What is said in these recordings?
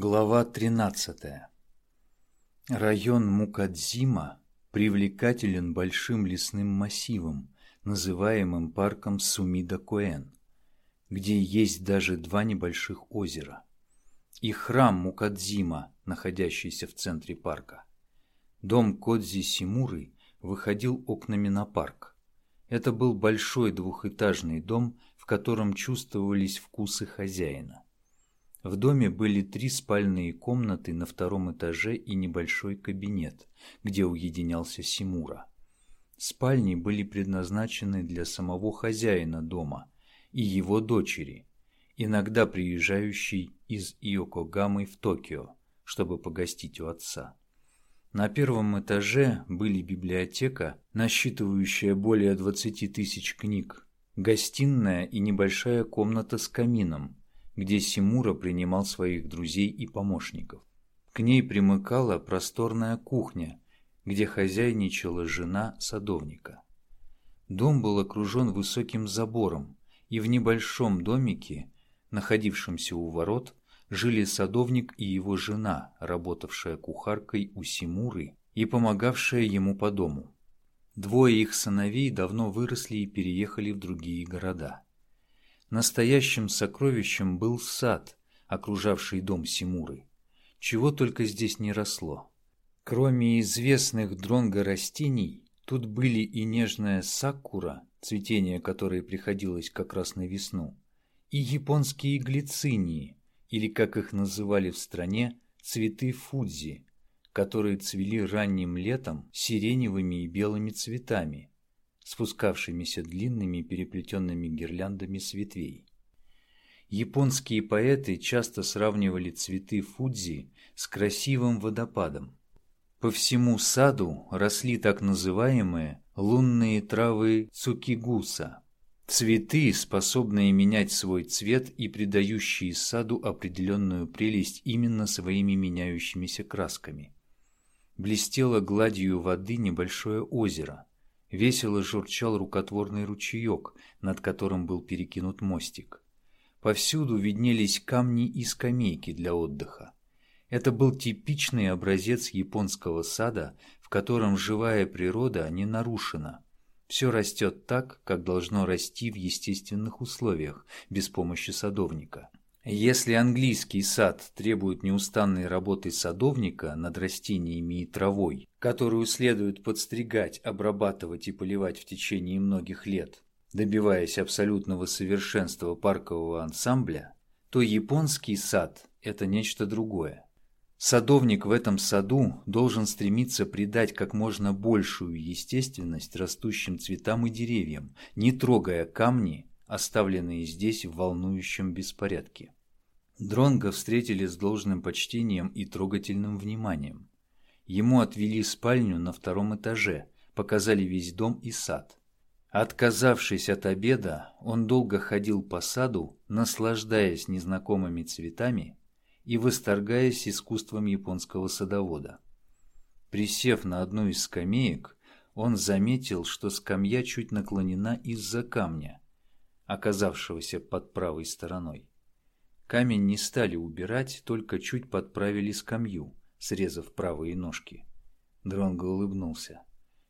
Глава 13. Район Мукадзима привлекателен большим лесным массивом, называемым парком Сумида-Коэн, где есть даже два небольших озера, и храм Мукадзима, находящийся в центре парка. Дом Кодзи Симуры выходил окнами на парк. Это был большой двухэтажный дом, в котором чувствовались вкусы хозяина. В доме были три спальные комнаты на втором этаже и небольшой кабинет, где уединялся Симура. Спальни были предназначены для самого хозяина дома и его дочери, иногда приезжающей из Иокогамы в Токио, чтобы погостить у отца. На первом этаже были библиотека, насчитывающая более 20 тысяч книг, гостиная и небольшая комната с камином, где Симура принимал своих друзей и помощников. К ней примыкала просторная кухня, где хозяйничала жена садовника. Дом был окружен высоким забором, и в небольшом домике, находившемся у ворот, жили садовник и его жена, работавшая кухаркой у Симуры и помогавшая ему по дому. Двое их сыновей давно выросли и переехали в другие города. Настоящим сокровищем был сад, окружавший дом Симуры. Чего только здесь не росло. Кроме известных дронго растений, тут были и нежная сакура, цветение которой приходилось как раз на весну, и японские глицинии, или, как их называли в стране, цветы фудзи, которые цвели ранним летом сиреневыми и белыми цветами, спускавшимися длинными переплетенными гирляндами с ветвей. Японские поэты часто сравнивали цветы фудзи с красивым водопадом. По всему саду росли так называемые лунные травы цукигуса, цветы, способные менять свой цвет и придающие саду определенную прелесть именно своими меняющимися красками. Блестело гладью воды небольшое озеро – Весело журчал рукотворный ручеек, над которым был перекинут мостик. Повсюду виднелись камни и скамейки для отдыха. Это был типичный образец японского сада, в котором живая природа не нарушена. Все растет так, как должно расти в естественных условиях, без помощи садовника. Если английский сад требует неустанной работы садовника над растениями и травой, которую следует подстригать, обрабатывать и поливать в течение многих лет, добиваясь абсолютного совершенства паркового ансамбля, то японский сад – это нечто другое. Садовник в этом саду должен стремиться придать как можно большую естественность растущим цветам и деревьям, не трогая камни, оставленные здесь в волнующем беспорядке. Дронга встретили с должным почтением и трогательным вниманием. Ему отвели спальню на втором этаже, показали весь дом и сад. Отказавшись от обеда, он долго ходил по саду, наслаждаясь незнакомыми цветами и восторгаясь искусством японского садовода. Присев на одну из скамеек, он заметил, что скамья чуть наклонена из-за камня, оказавшегося под правой стороной. Камень не стали убирать, только чуть подправили скамью, срезав правые ножки. Дронго улыбнулся.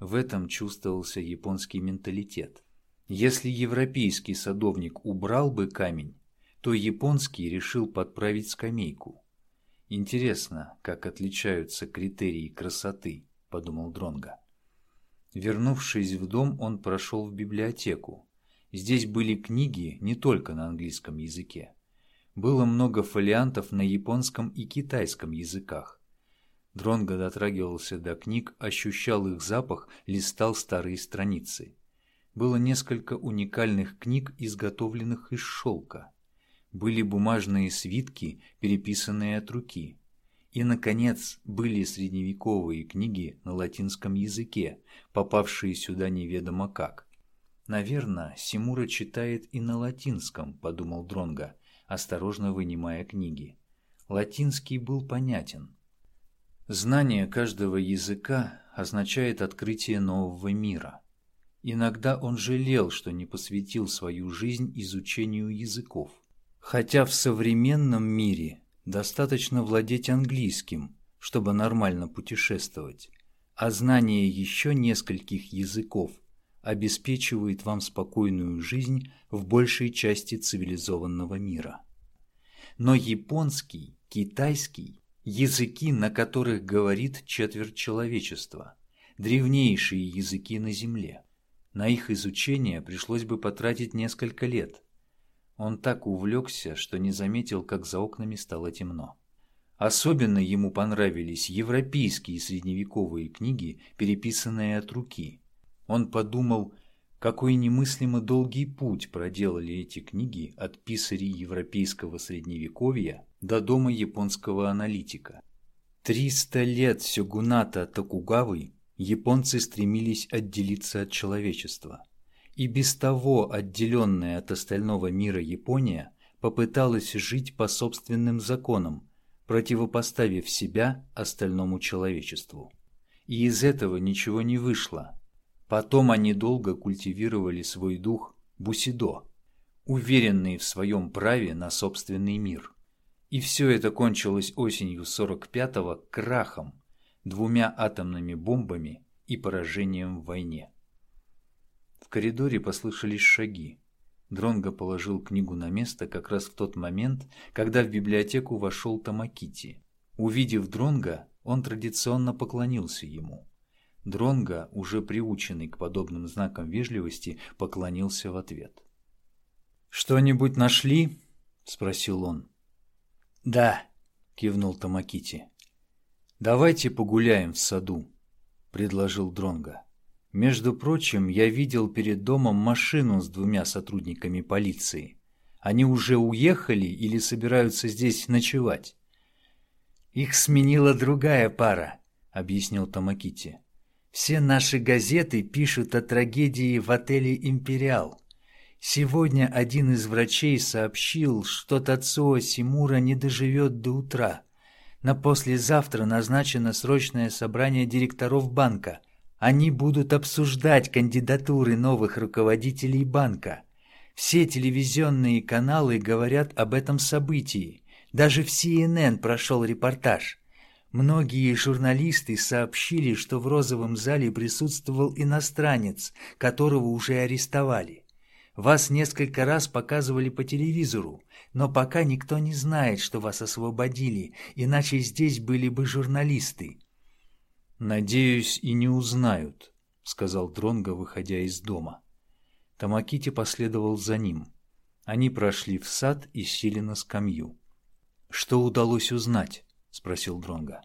В этом чувствовался японский менталитет. Если европейский садовник убрал бы камень, то японский решил подправить скамейку. Интересно, как отличаются критерии красоты, подумал Дронго. Вернувшись в дом, он прошел в библиотеку. Здесь были книги не только на английском языке. Было много фолиантов на японском и китайском языках. Дронго дотрагивался до книг, ощущал их запах, листал старые страницы. Было несколько уникальных книг, изготовленных из шелка. Были бумажные свитки, переписанные от руки. И, наконец, были средневековые книги на латинском языке, попавшие сюда неведомо как. «Наверное, Симура читает и на латинском», — подумал Дронго осторожно вынимая книги. Латинский был понятен. Знание каждого языка означает открытие нового мира. Иногда он жалел, что не посвятил свою жизнь изучению языков. Хотя в современном мире Достаточно владеть английским, чтобы нормально путешествовать, а знание еще нескольких языков обеспечивает вам спокойную жизнь в большей части цивилизованного мира. Но японский, китайский – языки, на которых говорит четверть человечества, древнейшие языки на Земле. На их изучение пришлось бы потратить несколько лет. Он так увлекся, что не заметил, как за окнами стало темно. Особенно ему понравились европейские средневековые книги, переписанные от руки. Он подумал, какой немыслимо долгий путь проделали эти книги от писарей европейского средневековья до дома японского аналитика. Триста лет сёгуната Токугавы японцы стремились отделиться от человечества. И без того отделенная от остального мира Япония попыталась жить по собственным законам, противопоставив себя остальному человечеству. И из этого ничего не вышло. Потом они долго культивировали свой дух бусидо, уверенные в своем праве на собственный мир. И все это кончилось осенью 45-го крахом, двумя атомными бомбами и поражением в войне. В коридоре послышались шаги. Дронго положил книгу на место как раз в тот момент, когда в библиотеку вошел Тамакити. Увидев Дронга, он традиционно поклонился ему. Дронго, уже приученный к подобным знакам вежливости, поклонился в ответ. «Что-нибудь нашли?» – спросил он. «Да», – кивнул Тамакити. «Давайте погуляем в саду», — предложил Дронга. «Между прочим, я видел перед домом машину с двумя сотрудниками полиции. Они уже уехали или собираются здесь ночевать?» «Их сменила другая пара», — объяснил Тамакити. «Все наши газеты пишут о трагедии в отеле «Империал». Сегодня один из врачей сообщил, что Тацуо Симура не доживет до утра. На послезавтра назначено срочное собрание директоров банка. Они будут обсуждать кандидатуры новых руководителей банка. Все телевизионные каналы говорят об этом событии. Даже в CNN прошел репортаж. Многие журналисты сообщили, что в розовом зале присутствовал иностранец, которого уже арестовали. Вас несколько раз показывали по телевизору, но пока никто не знает, что вас освободили, иначе здесь были бы журналисты. Надеюсь, и не узнают, сказал Дронго, выходя из дома. Тамакити последовал за ним. Они прошли в сад и сели на скамью. Что удалось узнать? Спросил Дронго.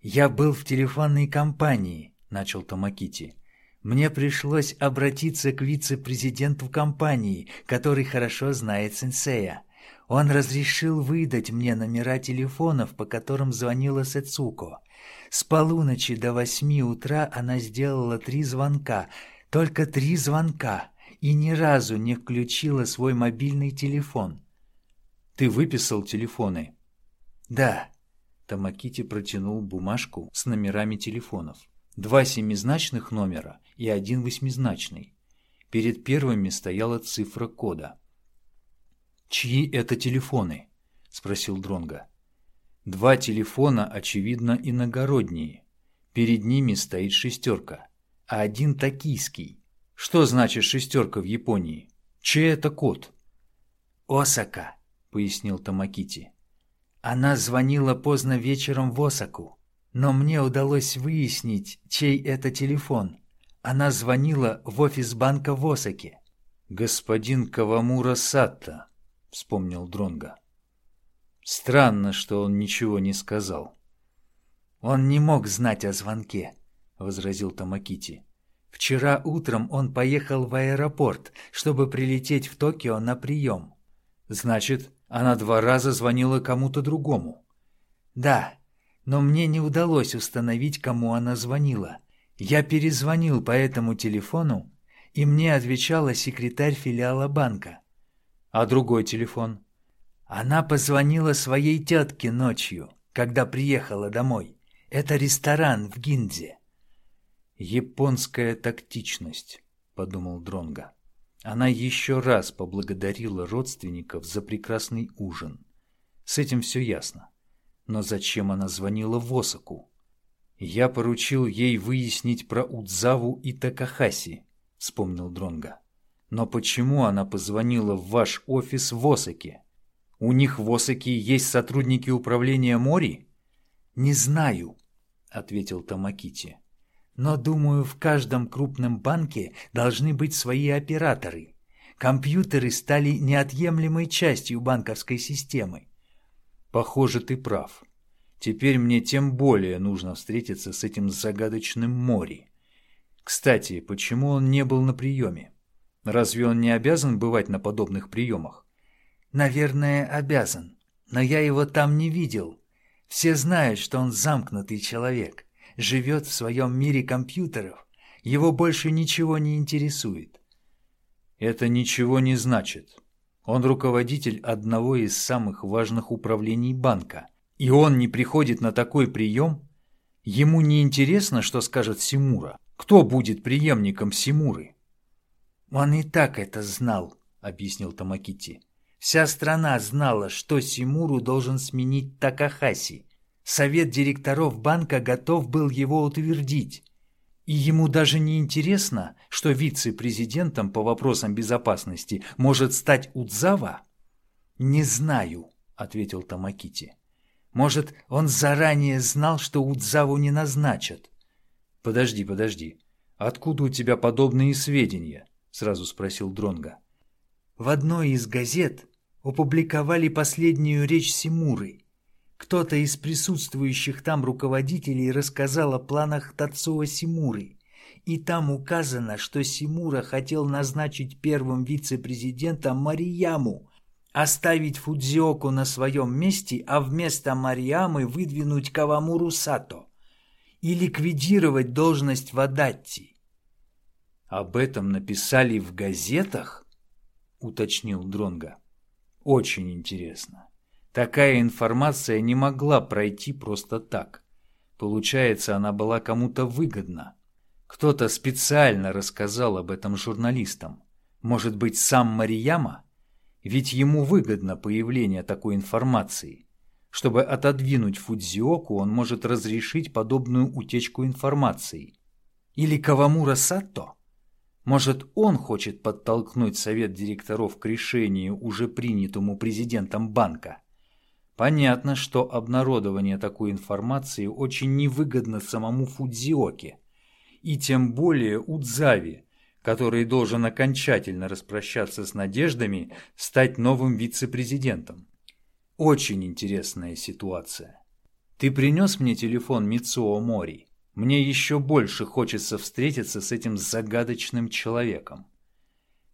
Я был в телефонной компании, начал Тамакити. Мне пришлось обратиться к вице-президенту компании, который хорошо знает сенсея. Он разрешил выдать мне номера телефонов, по которым звонила Сэцуко. С полуночи до восьми утра она сделала три звонка, только три звонка, и ни разу не включила свой мобильный телефон. «Ты выписал телефоны?» «Да». Тамакити протянул бумажку с номерами телефонов. Два семизначных номера и один восьмизначный. Перед первыми стояла цифра кода. «Чьи это телефоны?» – спросил Дронга. «Два телефона, очевидно, иногородние. Перед ними стоит шестерка, а один токийский. Что значит шестерка в Японии? Чей это код?» «Осака», – пояснил Тамакити. «Она звонила поздно вечером в Осаку но мне удалось выяснить, чей это телефон. Она звонила в офис банка в Осаке. «Господин Кавамура Сатта», — вспомнил Дронга. Странно, что он ничего не сказал. «Он не мог знать о звонке», — возразил Тамакити. «Вчера утром он поехал в аэропорт, чтобы прилететь в Токио на прием». «Значит, она два раза звонила кому-то другому?» «Да, но мне не удалось установить, кому она звонила. Я перезвонил по этому телефону, и мне отвечала секретарь филиала банка. А другой телефон? Она позвонила своей тетке ночью, когда приехала домой. Это ресторан в Гиндзе. Японская тактичность, подумал Дронга. Она еще раз поблагодарила родственников за прекрасный ужин. С этим все ясно. Но зачем она звонила в Осаку? Я поручил ей выяснить про Удзаву и Такахаси, вспомнил Дронга. Но почему она позвонила в ваш офис в Осаке? У них в Осаке есть сотрудники управления Мори? Не знаю, ответил Тамакити. Но думаю, в каждом крупном банке должны быть свои операторы. Компьютеры стали неотъемлемой частью банковской системы. Похоже, ты прав. Теперь мне тем более нужно встретиться с этим загадочным Мори. Кстати, почему он не был на приеме? Разве он не обязан бывать на подобных приемах? Наверное, обязан. Но я его там не видел. Все знают, что он замкнутый человек. Живет в своем мире компьютеров. Его больше ничего не интересует. Это ничего не значит. Он руководитель одного из самых важных управлений банка. И он не приходит на такой прием? Ему не интересно, что скажет Симура. Кто будет преемником Симуры? Он и так это знал, объяснил Тамакити. Вся страна знала, что Симуру должен сменить Такахаси. Совет директоров банка готов был его утвердить. И ему даже не интересно, что вице-президентом по вопросам безопасности может стать Удзава? «Не знаю», — ответил Тамакити. «Может, он заранее знал, что Удзаву не назначат?» «Подожди, подожди. Откуда у тебя подобные сведения?» — сразу спросил Дронга. В одной из газет опубликовали последнюю речь Симуры. Кто-то из присутствующих там руководителей рассказал о планах Тацуо Симуры. И там указано, что Симура хотел назначить первым вице-президентом Марияму, оставить Фудзиоку на своем месте, а вместо Мариямы выдвинуть Кавамуру Сато и ликвидировать должность Вадатти. «Об этом написали в газетах?» — уточнил Дронга. «Очень интересно. Такая информация не могла пройти просто так. Получается, она была кому-то выгодна. Кто-то специально рассказал об этом журналистам. Может быть, сам Марияма? Ведь ему выгодно появление такой информации. Чтобы отодвинуть Фудзиоку, он может разрешить подобную утечку информации. Или Кавамура Сатто? Может, он хочет подтолкнуть совет директоров к решению, уже принятому президентом банка? Понятно, что обнародование такой информации очень невыгодно самому Фудзиоке, и тем более Удзави, который должен окончательно распрощаться с надеждами стать новым вице-президентом. Очень интересная ситуация. Ты принес мне телефон Мицуо Мори? Мне еще больше хочется встретиться с этим загадочным человеком.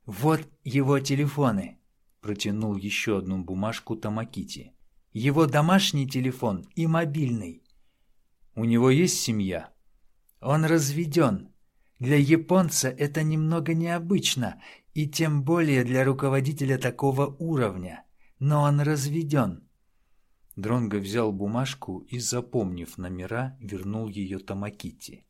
Вот его телефоны, протянул еще одну бумажку Тамакити его домашний телефон и мобильный. У него есть семья? Он разведен. Для японца это немного необычно, и тем более для руководителя такого уровня. Но он разведен. Дронго взял бумажку и, запомнив номера, вернул ее Тамакити.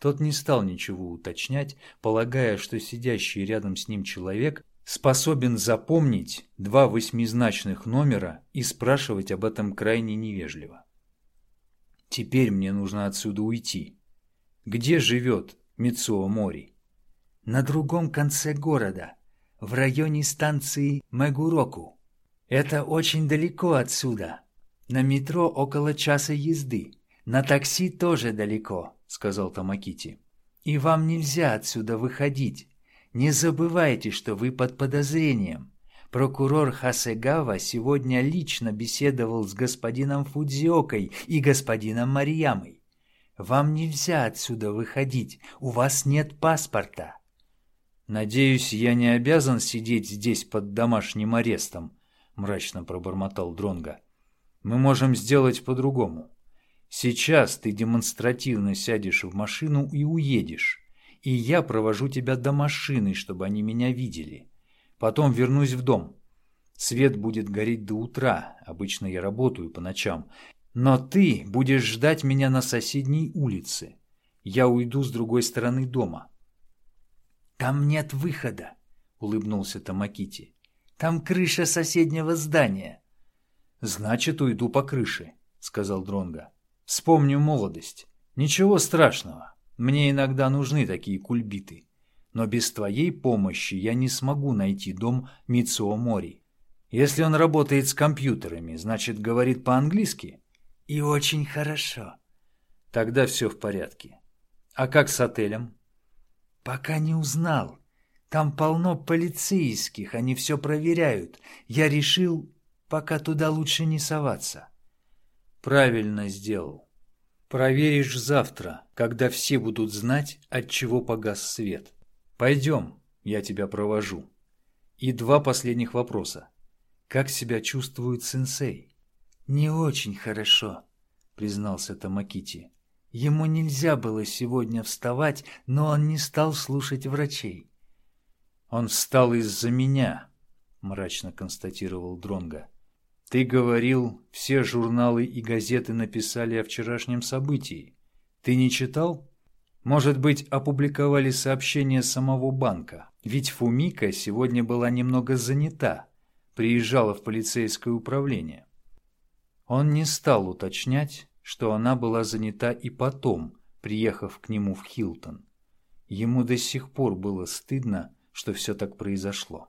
Тот не стал ничего уточнять, полагая, что сидящий рядом с ним человек способен запомнить два восьмизначных номера и спрашивать об этом крайне невежливо. Теперь мне нужно отсюда уйти. Где живет Мицуо Мори? На другом конце города, в районе станции Мегуроку. Это очень далеко отсюда. На метро около часа езды. На такси тоже далеко, сказал Тамакити. И вам нельзя отсюда выходить. Не забывайте, что вы под подозрением. Прокурор Хасегава сегодня лично беседовал с господином Фудзиокой и господином Мариямой. Вам нельзя отсюда выходить, у вас нет паспорта. Надеюсь, я не обязан сидеть здесь под домашним арестом, мрачно пробормотал Дронга. Мы можем сделать по-другому. Сейчас ты демонстративно сядешь в машину и уедешь и я провожу тебя до машины, чтобы они меня видели. Потом вернусь в дом. Свет будет гореть до утра, обычно я работаю по ночам. Но ты будешь ждать меня на соседней улице. Я уйду с другой стороны дома. «Там нет выхода», — улыбнулся Тамакити. «Там крыша соседнего здания». «Значит, уйду по крыше. сказал Дронга. Вспомню молодость. Ничего страшного. Мне иногда нужны такие кульбиты. Но без твоей помощи я не смогу найти дом Мицуо Мори. Если он работает с компьютерами, значит, говорит по-английски? И очень хорошо. Тогда все в порядке. А как с отелем? Пока не узнал. Там полно полицейских, они все проверяют. Я решил, пока туда лучше не соваться. Правильно сделал. Проверишь завтра, когда все будут знать, от чего погас свет. Пойдем, я тебя провожу. И два последних вопроса. Как себя чувствует сенсей? Не очень хорошо, признался Тамакити. Ему нельзя было сегодня вставать, но он не стал слушать врачей. Он встал из-за меня, мрачно констатировал Дронга. Ты говорил, все журналы и газеты написали о вчерашнем событии. Ты не читал? Может быть, опубликовали сообщение самого банка? Ведь Фумика сегодня была немного занята, приезжала в полицейское управление. Он не стал уточнять, что она была занята и потом, приехав к нему в Хилтон. Ему до сих пор было стыдно, что все так произошло.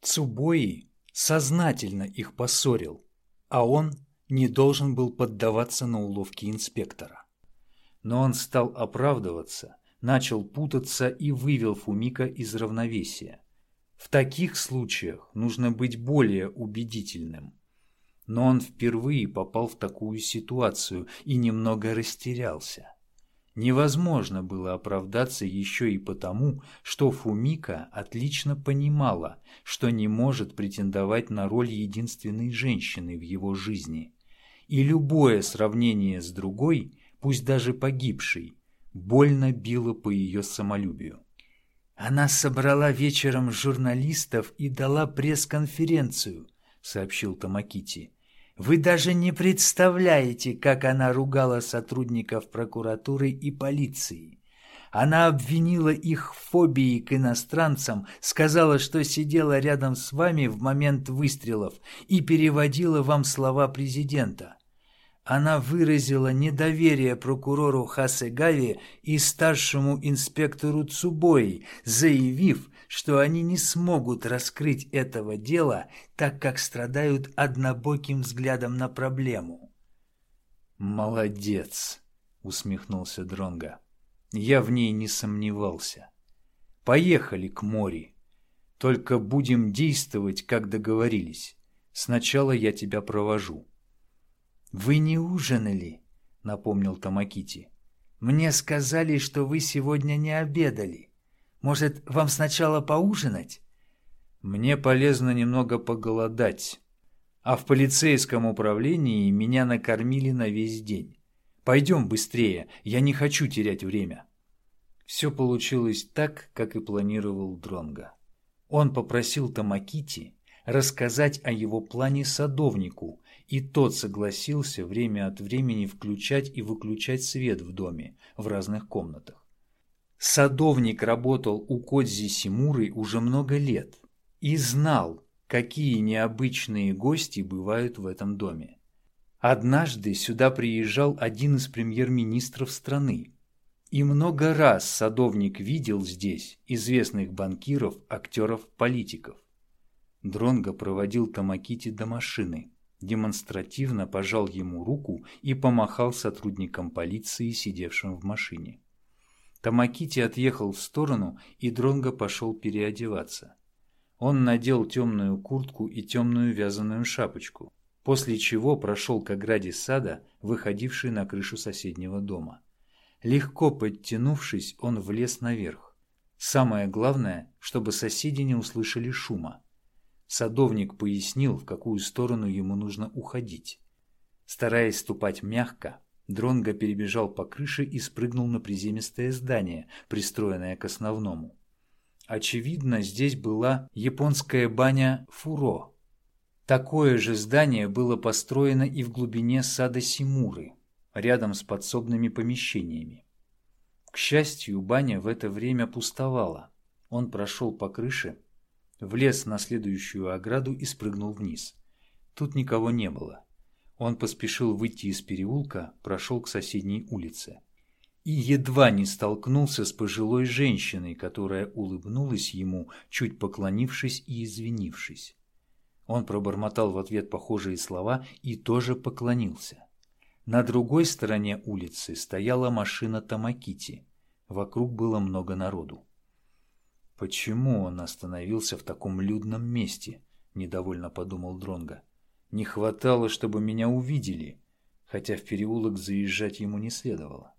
Цубои сознательно их поссорил, а он не должен был поддаваться на уловки инспектора. Но он стал оправдываться, начал путаться и вывел Фумика из равновесия. В таких случаях нужно быть более убедительным. Но он впервые попал в такую ситуацию и немного растерялся. Невозможно было оправдаться еще и потому, что Фумика отлично понимала, что не может претендовать на роль единственной женщины в его жизни. И любое сравнение с другой, пусть даже погибшей, больно било по ее самолюбию. «Она собрала вечером журналистов и дала пресс-конференцию», — сообщил Тамакити. Вы даже не представляете, как она ругала сотрудников прокуратуры и полиции. Она обвинила их в фобии к иностранцам, сказала, что сидела рядом с вами в момент выстрелов и переводила вам слова президента. Она выразила недоверие прокурору Хасегаве и старшему инспектору Цубои, заявив, что они не смогут раскрыть этого дела, так как страдают однобоким взглядом на проблему. «Молодец!» — усмехнулся Дронга. «Я в ней не сомневался. Поехали к морю. Только будем действовать, как договорились. Сначала я тебя провожу». «Вы не ужинали?» — напомнил Тамакити. «Мне сказали, что вы сегодня не обедали». Может, вам сначала поужинать? Мне полезно немного поголодать. А в полицейском управлении меня накормили на весь день. Пойдем быстрее, я не хочу терять время. Все получилось так, как и планировал Дронга. Он попросил Тамакити рассказать о его плане садовнику, и тот согласился время от времени включать и выключать свет в доме в разных комнатах. Садовник работал у Кодзи Симуры уже много лет и знал, какие необычные гости бывают в этом доме. Однажды сюда приезжал один из премьер-министров страны, и много раз садовник видел здесь известных банкиров, актеров, политиков. Дронго проводил Тамакити до машины, демонстративно пожал ему руку и помахал сотрудникам полиции, сидевшим в машине. Тамакити отъехал в сторону, и Дронго пошел переодеваться. Он надел темную куртку и темную вязаную шапочку, после чего прошел к ограде сада, выходившей на крышу соседнего дома. Легко подтянувшись, он влез наверх. Самое главное, чтобы соседи не услышали шума. Садовник пояснил, в какую сторону ему нужно уходить. Стараясь ступать мягко, Дронго перебежал по крыше и спрыгнул на приземистое здание, пристроенное к основному. Очевидно, здесь была японская баня Фуро. Такое же здание было построено и в глубине сада Симуры, рядом с подсобными помещениями. К счастью, баня в это время пустовала. Он прошел по крыше, влез на следующую ограду и спрыгнул вниз. Тут никого не было. Он поспешил выйти из переулка, прошел к соседней улице. И едва не столкнулся с пожилой женщиной, которая улыбнулась ему, чуть поклонившись и извинившись. Он пробормотал в ответ похожие слова и тоже поклонился. На другой стороне улицы стояла машина Тамакити. Вокруг было много народу. «Почему он остановился в таком людном месте?» – недовольно подумал Дронга. Не хватало, чтобы меня увидели, хотя в переулок заезжать ему не следовало.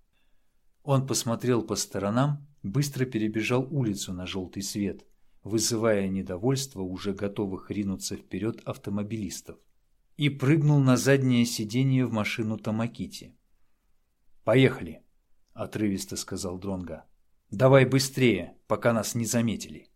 Он посмотрел по сторонам, быстро перебежал улицу на желтый свет, вызывая недовольство уже готовых ринуться вперед автомобилистов, и прыгнул на заднее сиденье в машину Тамакити. «Поехали!» – отрывисто сказал Дронга. «Давай быстрее, пока нас не заметили!»